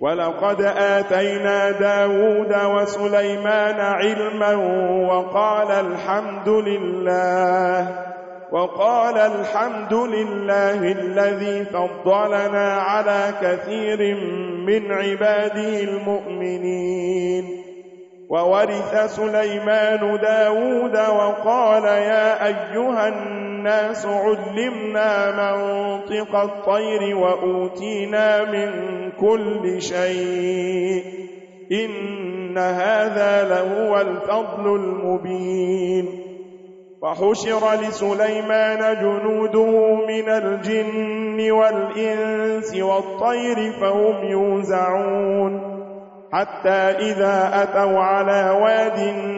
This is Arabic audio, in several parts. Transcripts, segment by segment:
ولقد آتينا داود وسليمان علما وقال الحمد لله وقال الحمد لله الذي فضلنا على كثير من عباده المؤمنين. وورث سليمان داود وقال يا أيها الناس الناس علمنا منطق الطير وأوتينا من كل شيء إن هذا لهو الفضل المبين فحشر لسليمان جنوده من الجن والإنس والطير فهم يوزعون حتى إذا أتوا على واد الناس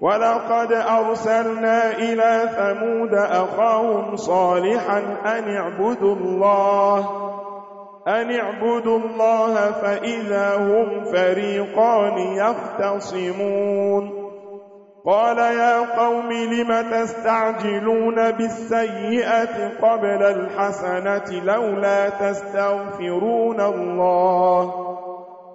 ولقد أرسلنا إلى ثمود أخاهم صالحا أن اعبدوا الله أن اعبدوا الله فإذا هم فريقان يختصمون قال يا قوم لم تستعجلون بالسيئة قبل الحسنة لولا تستغفرون الله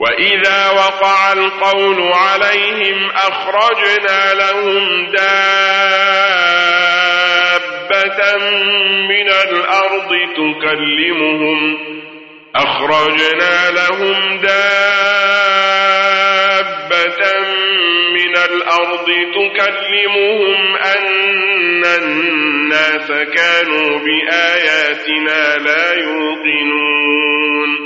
وإذا وقع القول عليهم أخرجنا لهم دابة من الأرض تكلمهم أخرجنا لهم دابة من الأرض تكلمهم أن الناس كانوا بآياتنا لا يوقنون